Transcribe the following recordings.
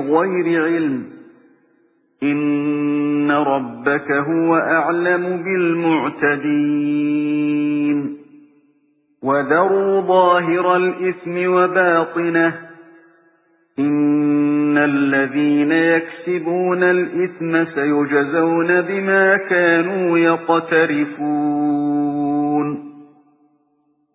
بِغَيْرِ عِلْمٍ. إِنَّ رَبَّكَ هُوَ أَعْلَمُ بِالْمُعْتَدِينَ. وَذَرُوا ظَاهِرَ الْإِثْمِ وَبَاطِنَهُ. إِنَّ الَّذِينَ يَكْسِبُونَ الْإِثْمَ سَيُجْزَوْنَ بِمَا كَانُوا يَقْتَرِفُونَ.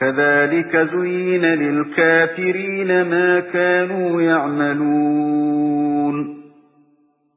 كَذَلِكَ زُيِّنَ لِلْكَافِرِينَ مَا كَانُوا يَعْمَلُونَ.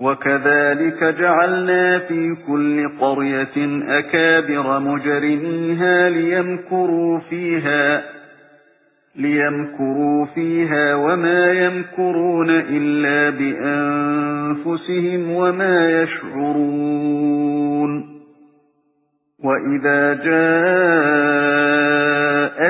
وَكَذَلِكَ جَعَلْنَا فِي كُلِّ قَرْيَةٍ أَكَابِرَ مُجْرِمِيهَا لِيَمْكُرُوا فِيهَا لِيَمْكُرُوا فِيهَا وَمَا يَمْكُرُونَ إِلَّا بِأَنفُسِهِمْ وَمَا يَشْعُرُونَ. وَإِذَا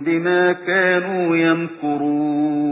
بِمَا كَانُوا يَمْكُرُونَ